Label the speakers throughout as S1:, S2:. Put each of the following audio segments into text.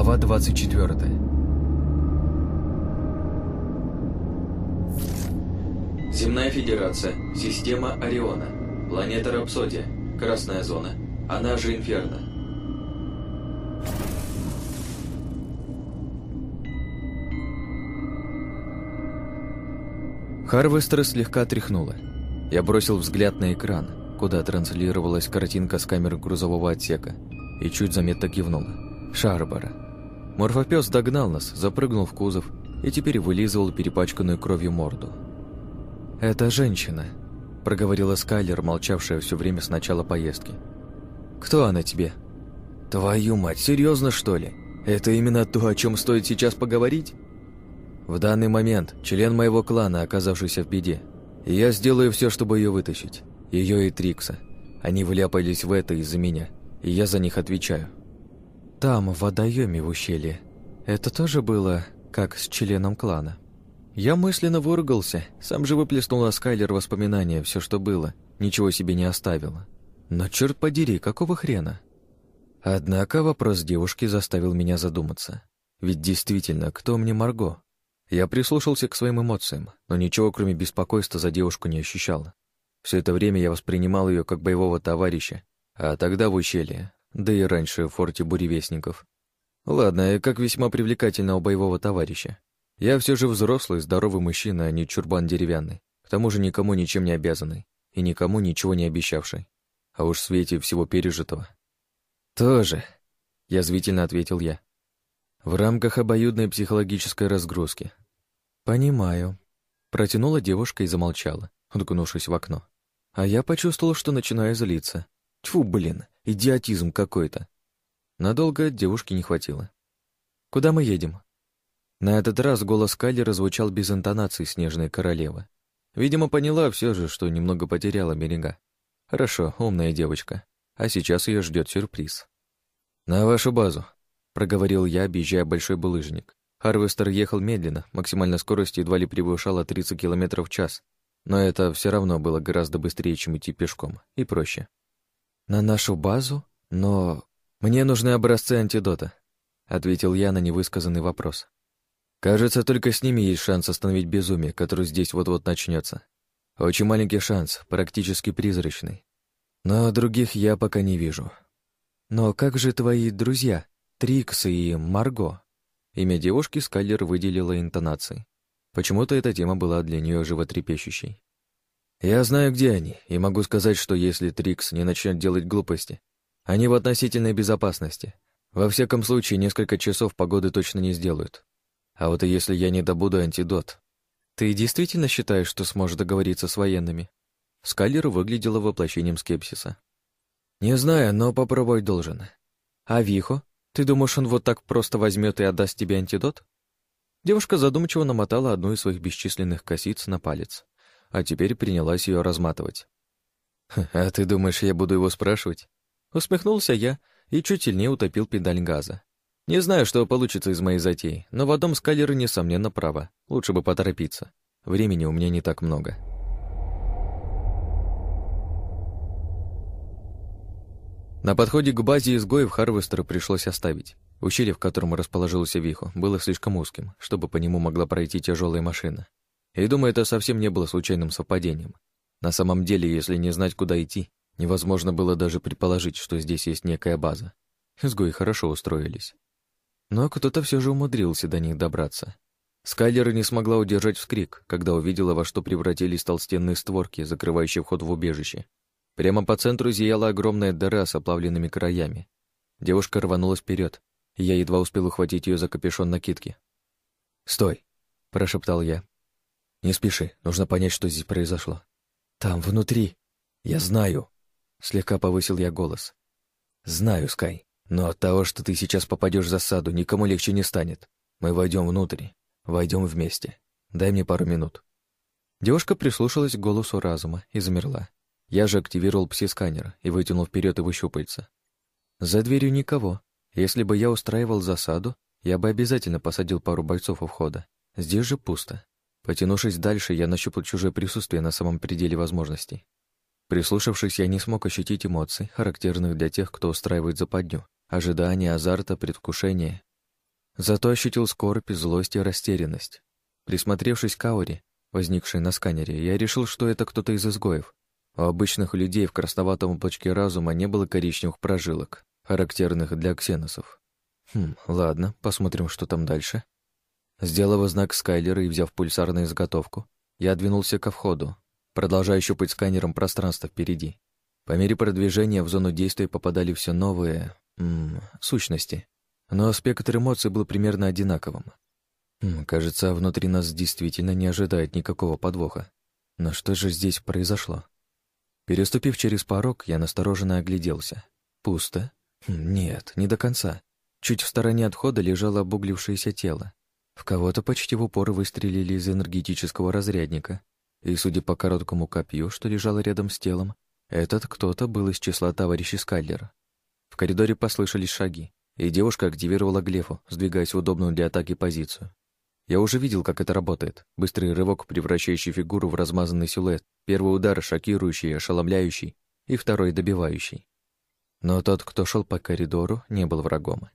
S1: Глава 24
S2: Земная Федерация, система Ориона, планета Рапсодия, Красная Зона, она же Инферно.
S1: Харвестера слегка тряхнуло. Я бросил взгляд на экран, куда транслировалась картинка с камеры грузового отсека, и чуть заметно кивнул. Шарбара. Морфопес догнал нас, запрыгнул в кузов и теперь вылизывал перепачканную кровью морду. «Это женщина», — проговорила Скайлер, молчавшая все время с начала поездки. «Кто она тебе?» «Твою мать, серьезно что ли? Это именно то, о чем стоит сейчас поговорить?» «В данный момент член моего клана, оказавшийся в беде. И я сделаю все, чтобы ее вытащить. Ее и Трикса. Они вляпались в это из-за меня, и я за них отвечаю». «Там, в водоеме в ущелье. Это тоже было как с членом клана?» Я мысленно выругался, сам же выплеснул на Скайлер воспоминания, все, что было, ничего себе не оставила. Но черт подери, какого хрена? Однако вопрос девушки заставил меня задуматься. Ведь действительно, кто мне Марго? Я прислушался к своим эмоциям, но ничего, кроме беспокойства, за девушку не ощущал. Все это время я воспринимал ее как боевого товарища, а тогда в ущелье, да и раньше в форте буревестников. Ладно, как весьма привлекательного боевого товарища. Я все же взрослый, здоровый мужчина, а не чурбан деревянный. К тому же никому ничем не обязанный и никому ничего не обещавший. А уж в свете всего пережитого. «Тоже», — язвительно ответил я. «В рамках обоюдной психологической разгрузки». «Понимаю», — протянула девушка и замолчала, уткнувшись в окно. А я почувствовал, что начинаю злиться. Тьфу, блин, идиотизм какой-то. Надолго девушки не хватило. «Куда мы едем?» На этот раз голос Калли звучал без интонации снежной королевы. Видимо, поняла все же, что немного потеряла берега. Хорошо, умная девочка. А сейчас ее ждет сюрприз. «На вашу базу», — проговорил я, объезжая большой булыжник. Харвестер ехал медленно, максимальная скорость едва ли превышала 30 км в час, но это все равно было гораздо быстрее, чем идти пешком, и проще. «На нашу базу? Но мне нужны образцы антидота», — ответил я на невысказанный вопрос. Кажется, только с ними есть шанс остановить безумие, которое здесь вот-вот начнется. Очень маленький шанс, практически призрачный. Но других я пока не вижу. Но как же твои друзья, Трикс и Марго? Имя девушки Скайлер выделила интонацией. Почему-то эта тема была для нее животрепещущей. Я знаю, где они, и могу сказать, что если Трикс не начнет делать глупости, они в относительной безопасности. Во всяком случае, несколько часов погоды точно не сделают. А вот и если я не добуду антидот. Ты действительно считаешь, что сможешь договориться с военными? Скайлер выглядела воплощением скепсиса. Не знаю, но попробовать должен. А Вихо? Ты думаешь, он вот так просто возьмет и отдаст тебе антидот? Девушка задумчиво намотала одну из своих бесчисленных косиц на палец, а теперь принялась ее разматывать. «А ты думаешь, я буду его спрашивать?» Усмехнулся я и чуть сильнее утопил педаль газа. Не знаю, что получится из моей затеи, но в одном скалеры, несомненно, право. Лучше бы поторопиться. Времени у меня не так много. На подходе к базе изгоев Харвестера пришлось оставить. Ущелье, в котором расположился Вихо, было слишком узким, чтобы по нему могла пройти тяжелая машина. И думаю, это совсем не было случайным совпадением. На самом деле, если не знать, куда идти, невозможно было даже предположить, что здесь есть некая база. Изгои хорошо устроились. Но кто-то все же умудрился до них добраться. Скайлер не смогла удержать вскрик, когда увидела, во что превратились толстенные створки, закрывающие вход в убежище. Прямо по центру зияла огромная дыра с оплавленными краями. Девушка рванулась вперед, и я едва успел ухватить ее за капюшон накидки. «Стой!» — прошептал я. «Не спеши, нужно понять, что здесь произошло». «Там, внутри!» «Я знаю!» — слегка повысил я голос. «Знаю, Скай. Но от того, что ты сейчас попадешь в засаду, никому легче не станет. Мы войдем внутрь, войдем вместе. Дай мне пару минут». Девушка прислушалась к голосу разума и замерла. Я же активировал пси-сканер и вытянул вперед его щупальца. За дверью никого. Если бы я устраивал засаду, я бы обязательно посадил пару бойцов у входа. Здесь же пусто. Потянувшись дальше, я нащупал чужое присутствие на самом пределе возможностей. Прислушавшись, я не смог ощутить эмоций, характерных для тех, кто устраивает западню, ожидание, азарта, предвкушение. Зато ощутил скорбь, злость и растерянность. Присмотревшись к ауре, возникшей на сканере, я решил, что это кто-то из изгоев. У обычных людей в красноватом облачке разума не было коричневых прожилок, характерных для ксеносов. Хм, ладно, посмотрим, что там дальше. Сделав знак Скайлера и взяв пульсар на изготовку, я двинулся ко входу, продолжая щупать сканером пространство впереди. По мере продвижения в зону действия попадали все новые... М -м, сущности. Но спектр эмоций был примерно одинаковым. М -м, кажется, внутри нас действительно не ожидает никакого подвоха. Но что же здесь произошло? Переступив через порог, я настороженно огляделся. Пусто? Хм, нет, не до конца. Чуть в стороне от входа лежало обуглившееся тело. В кого-то почти в упор выстрелили из энергетического разрядника. И, судя по короткому копью, что лежало рядом с телом, этот кто-то был из числа товарищей Скайлера. В коридоре послышались шаги, и девушка активировала глефу, сдвигаясь в удобную для атаки позицию. Я уже видел, как это работает. Быстрый рывок, превращающий фигуру в размазанный силуэт. Первый удар шокирующий, ошеломляющий, и второй добивающий. Но тот, кто шел по коридору, не был врагом.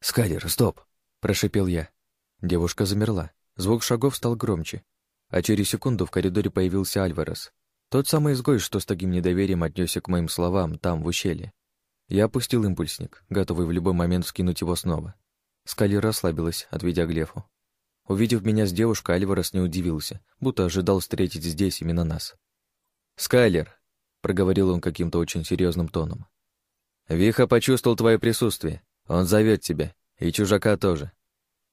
S1: «Скайлер, стоп!» – прошипел я. Девушка замерла. Звук шагов стал громче. А через секунду в коридоре появился Альварес. Тот самый изгой, что с таким недоверием отнесся к моим словам там, в ущелье. Я опустил импульсник, готовый в любой момент скинуть его снова. Скали расслабилась, отведя Глефу. Увидев меня с девушкой, Альварес не удивился, будто ожидал встретить здесь именно нас. «Скайлер», — проговорил он каким-то очень серьезным тоном. «Виха почувствовал твое присутствие. Он зовет тебя. И чужака тоже».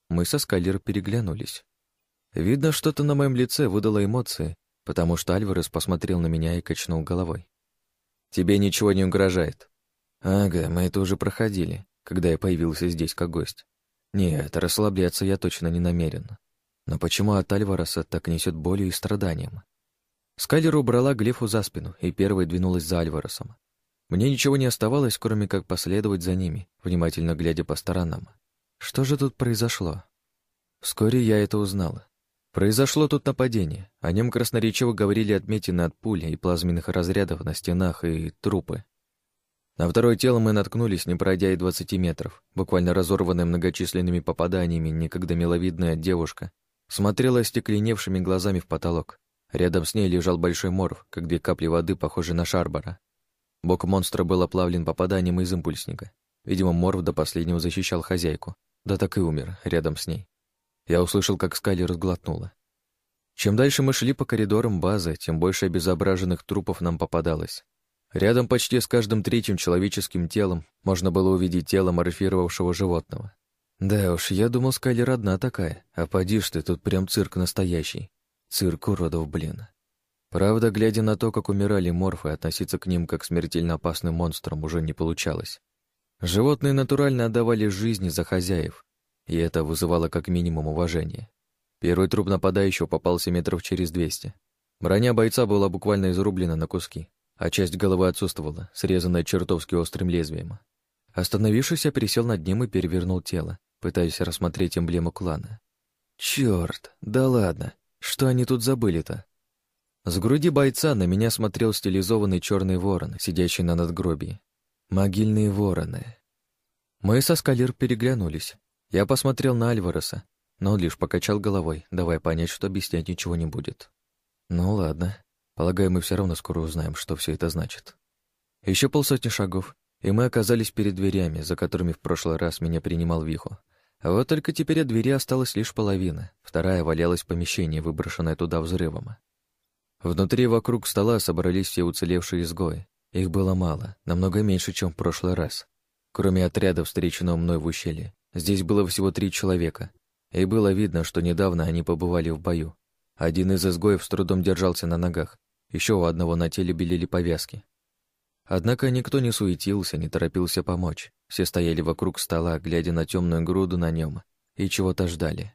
S1: Мы со Скайлер переглянулись. Видно, что-то на моем лице выдало эмоции, потому что Альварес посмотрел на меня и качнул головой. «Тебе ничего не угрожает». «Ага, мы это уже проходили, когда я появился здесь как гость. Нет, расслабляться я точно не намерен. Но почему от Альвареса так несет болью и страданием?» Скайлер убрала Глефу за спину и первой двинулась за Альваресом. Мне ничего не оставалось, кроме как последовать за ними, внимательно глядя по сторонам. Что же тут произошло? Вскоре я это узнала. Произошло тут нападение. О нем красноречиво говорили отметины от пули и плазменных разрядов на стенах и трупы. На второе тело мы наткнулись, не пройдя и двадцати метров. Буквально разорванная многочисленными попаданиями, никогда миловидная девушка смотрела остекленевшими глазами в потолок. Рядом с ней лежал большой морф, как две капли воды, похожие на шарбара. Бок монстра был оплавлен попаданием из импульсника. Видимо, морф до последнего защищал хозяйку. Да так и умер рядом с ней. Я услышал, как Скайли разглотнула. Чем дальше мы шли по коридорам базы, тем больше обезображенных трупов нам попадалось. Рядом почти с каждым третьим человеческим телом можно было увидеть тело морфировавшего животного. Да уж, я думал, Скайлер одна такая, а поди ж ты, тут прям цирк настоящий. Цирк уродов, блин. Правда, глядя на то, как умирали морфы, относиться к ним как к смертельно опасным монстрам уже не получалось. Животные натурально отдавали жизни за хозяев, и это вызывало как минимум уважение. Первый труп нападающего попался метров через двести. Броня бойца была буквально изрублена на куски, а часть головы отсутствовала, срезанная чертовски острым лезвием. Остановившись, я пересел над ним и перевернул тело, пытаясь рассмотреть эмблему клана. Черт, да ладно, что они тут забыли-то? С груди бойца на меня смотрел стилизованный черный ворон, сидящий на надгробии. Могильные вороны. Мы со Скалир переглянулись, я посмотрел на Альвареса, но он лишь покачал головой, давая понять, что объяснять ничего не будет. Ну ладно. Полагаю, мы все равно скоро узнаем, что все это значит. Еще полсотни шагов, и мы оказались перед дверями, за которыми в прошлый раз меня принимал Вихо. А вот только теперь от двери осталась лишь половина, вторая валялась в помещении, выброшенное туда взрывом. Внутри вокруг стола собрались все уцелевшие изгои. Их было мало, намного меньше, чем в прошлый раз. Кроме отряда, встреченного мной в ущелье, Здесь было всего три человека, и было видно, что недавно они побывали в бою. Один из изгоев с трудом держался на ногах, еще у одного на теле белели повязки. Однако никто не суетился, не торопился помочь. Все стояли вокруг стола, глядя на темную груду на нем, и чего-то ждали.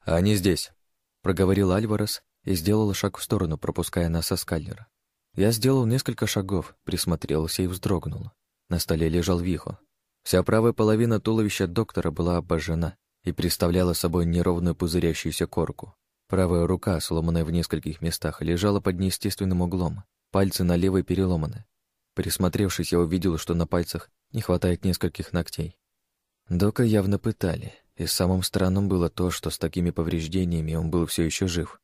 S1: «Они здесь», — проговорил Альварес и сделал шаг в сторону, пропуская нас со скальнера. Я сделал несколько шагов, присмотрелся и вздрогнул. На столе лежал Вихо. Вся правая половина туловища доктора была обожжена и представляла собой неровную пузырящуюся корку. Правая рука, сломанная в нескольких местах, лежала под неестественным углом, пальцы на левой переломаны. Присмотревшись, я увидел, что на пальцах не хватает нескольких ногтей. Дока явно пытали, И самым странным было то, что с такими повреждениями он был все еще жив.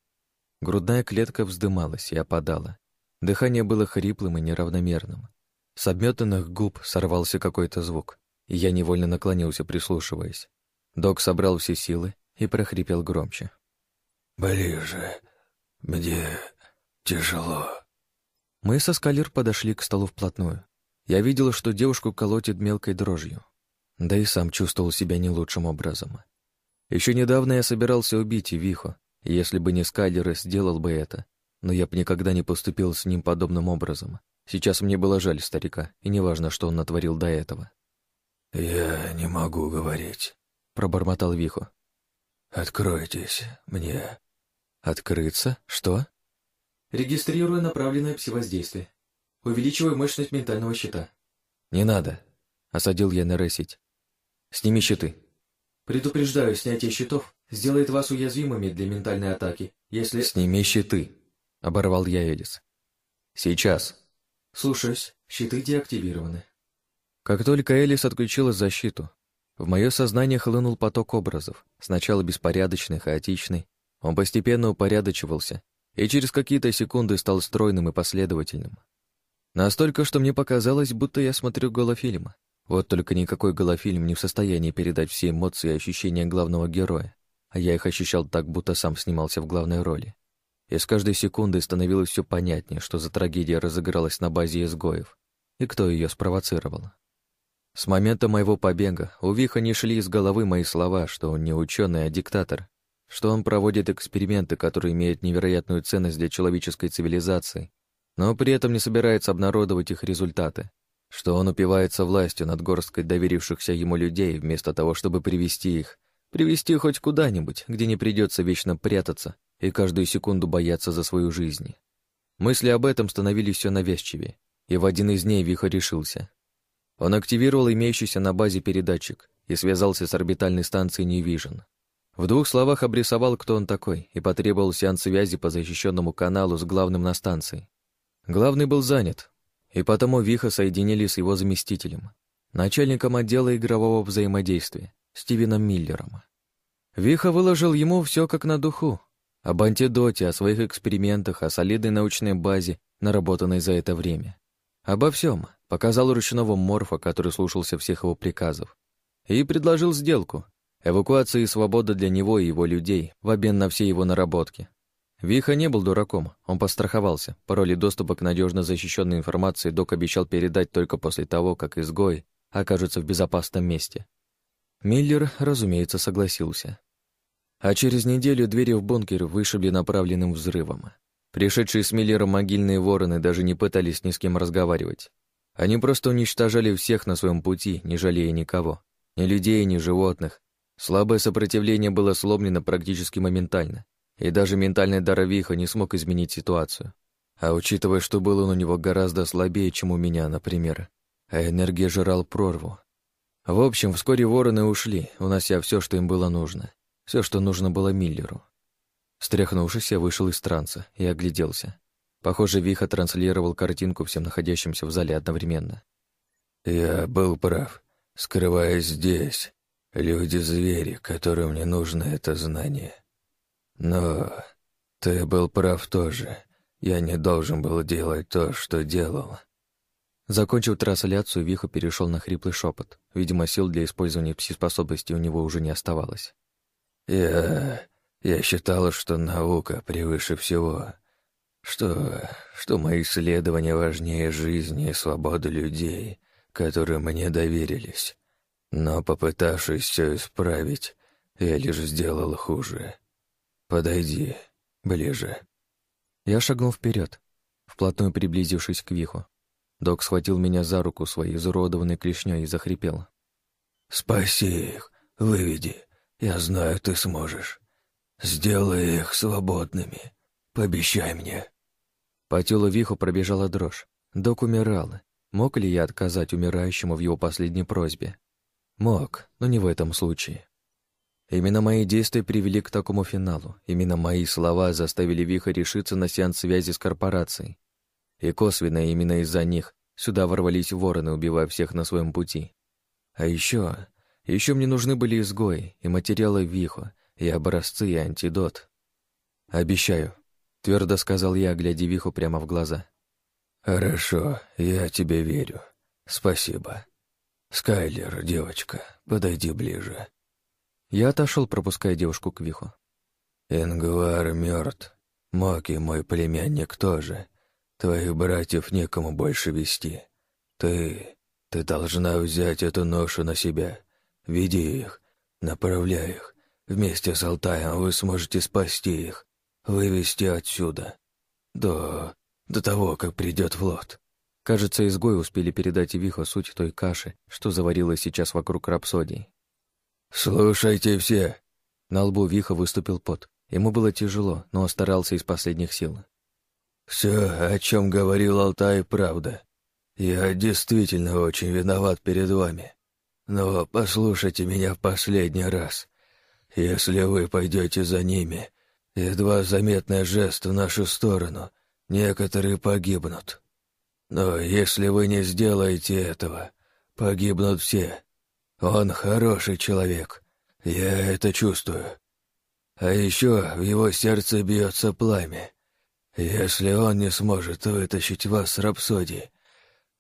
S1: Грудная клетка вздымалась и опадала. Дыхание было хриплым и неравномерным. С обметанных губ сорвался какой-то звук, и я невольно наклонился, прислушиваясь. Док собрал все силы и прохрипел громче.
S3: «Ближе. Мне тяжело».
S1: Мы со Скалер подошли к столу вплотную. Я видел, что девушку колотит мелкой дрожью. Да и сам чувствовал себя не лучшим образом. Еще недавно я собирался убить Вихо, и если бы не Скайлер, сделал бы это. Но я бы никогда не поступил с ним подобным образом. Сейчас мне было жаль старика, и неважно, что он натворил до этого.
S3: «Я не могу говорить», — пробормотал Вихо. «Откройтесь мне».
S1: «Открыться? Что?»
S2: «Регистрирую направленное псевоздействие. Увеличиваю мощность ментального щита».
S1: «Не надо», — осадил я нейросеть. Сними щиты.
S2: Предупреждаю, снятие щитов сделает вас уязвимыми для ментальной атаки, если...
S1: Сними щиты, оборвал я Элис. Сейчас.
S2: Слушаюсь, щиты деактивированы.
S1: Как только Элис отключила защиту, в мое сознание хлынул поток образов, сначала беспорядочный, хаотичный. Он постепенно упорядочивался и через какие-то секунды стал стройным и последовательным. Настолько, что мне показалось, будто я смотрю голофильм. Вот только никакой голофильм не в состоянии передать все эмоции и ощущения главного героя, а я их ощущал так, будто сам снимался в главной роли. И с каждой секундой становилось все понятнее, что за трагедия разыгралась на базе изгоев, и кто ее спровоцировал. С момента моего побега у Виха не шли из головы мои слова, что он не ученый, а диктатор, что он проводит эксперименты, которые имеют невероятную ценность для человеческой цивилизации, но при этом не собирается обнародовать их результаты, что он упивается властью над горсткой доверившихся ему людей, вместо того, чтобы привести их, привести хоть куда-нибудь, где не придется вечно прятаться и каждую секунду бояться за свою жизнь. Мысли об этом становились все навязчивее, и в один из дней Виха решился. Он активировал имеющийся на базе передатчик и связался с орбитальной станцией Vision. В двух словах обрисовал, кто он такой, и потребовал сеанс связи по защищенному каналу с главным на станции. Главный был занят, и потому Виха соединили с его заместителем, начальником отдела игрового взаимодействия, Стивеном Миллером. Виха выложил ему все как на духу, об антидоте, о своих экспериментах, о солидной научной базе, наработанной за это время. Обо всем показал ручного морфа, который слушался всех его приказов, и предложил сделку — эвакуация и свобода для него и его людей в обмен на все его наработки. Виха не был дураком, он постраховался. Пароли доступа к надежно защищенной информации док обещал передать только после того, как изгои окажутся в безопасном месте. Миллер, разумеется, согласился. А через неделю двери в бункер вышибли направленным взрывом. Пришедшие с Миллером могильные вороны даже не пытались ни с кем разговаривать. Они просто уничтожали всех на своем пути, не жалея никого. Ни людей, ни животных. Слабое сопротивление было сломлено практически моментально. И даже ментальный дар Виха не смог изменить ситуацию. А учитывая, что был он у него гораздо слабее, чем у меня, например, а энергия жрал прорву. В общем, вскоре вороны ушли, унося все, что им было нужно. Все, что нужно было Миллеру. Стряхнувшись, я вышел из транса и огляделся. Похоже, Виха транслировал картинку всем находящимся в зале одновременно.
S3: «Я был прав. Скрываясь здесь, люди-звери, которым не нужно это знание. Но ты был прав тоже. Я не должен был делать то, что делал.
S1: Закончив трансляцию, Виха перешел на хриплый шепот. Видимо, сил для использования пси-способностей у него уже не оставалось.
S3: Я... я считал, что наука превыше всего. Что... что мои исследования важнее жизни и свободы людей, которые мне доверились. Но, попытавшись все исправить, я лишь сделал хуже. «Подойди ближе».
S1: Я шагнул вперед, вплотную приблизившись к Виху. Док схватил меня за руку своей изуродованной клешней и захрипел.
S3: «Спаси их, выведи. Я знаю, ты сможешь. Сделай их свободными. Пообещай мне».
S1: По телу Виху пробежала дрожь. Док умирал. Мог ли я отказать умирающему в его последней просьбе? Мог, но не в этом случае. Именно мои действия привели к такому финалу. Именно мои слова заставили Виха решиться на сеанс связи с корпорацией. И косвенно именно из-за них сюда ворвались вороны, убивая всех на своем пути. А еще Еще мне нужны были изгои и материалы Вихо, и образцы, и антидот. «Обещаю», — твердо сказал я, глядя Виху прямо в глаза.
S3: «Хорошо, я тебе верю. Спасибо. Скайлер, девочка, подойди ближе».
S1: Я отошел, пропуская девушку к Виху.
S3: «Ингвар мертв. Моки, мой племянник, тоже. Твоих братьев некому больше вести. Ты... ты должна взять эту ношу на себя. Веди их, направляй их. Вместе с Алтаем вы сможете спасти их, вывести отсюда. До... до того, как придет флот».
S1: Кажется, изгои успели передать Вихо суть той каши, что заварилась сейчас вокруг рапсодий.
S3: «Слушайте все!»
S1: На лбу Виха выступил пот. Ему было тяжело, но он старался из последних сил.
S3: «Все, о чем говорил Алтай, правда. Я действительно очень виноват перед вами. Но послушайте меня в последний раз. Если вы пойдете за ними, едва заметный жест в нашу сторону, некоторые погибнут. Но если вы не сделаете этого, погибнут все. Он хороший человек, я это чувствую. А еще в его сердце бьется пламя. Если он не сможет вытащить вас с рапсодии,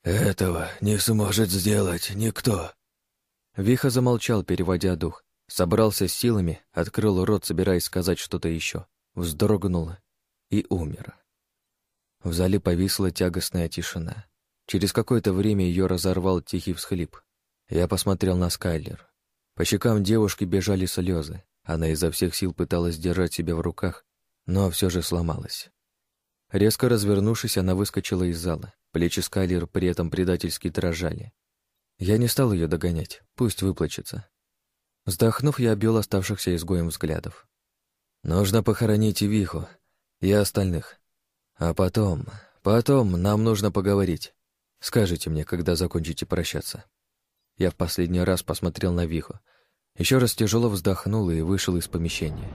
S3: этого не сможет сделать никто».
S1: Виха замолчал, переводя дух. Собрался с силами, открыл рот, собираясь сказать что-то еще. Вздрогнул и умер. В зале повисла тягостная тишина. Через какое-то время ее разорвал тихий всхлип. Я посмотрел на Скайлер. По щекам девушки бежали слезы. Она изо всех сил пыталась держать себя в руках, но все же сломалась. Резко развернувшись, она выскочила из зала. Плечи Скайлер при этом предательски дрожали. Я не стал ее догонять, пусть выплачется. Вздохнув, я обвел оставшихся изгоем взглядов. Нужно похоронить Виху и остальных. А потом, потом нам нужно поговорить. Скажите мне, когда закончите прощаться. Я в последний раз посмотрел на Виху, еще раз тяжело вздохнул и вышел из помещения.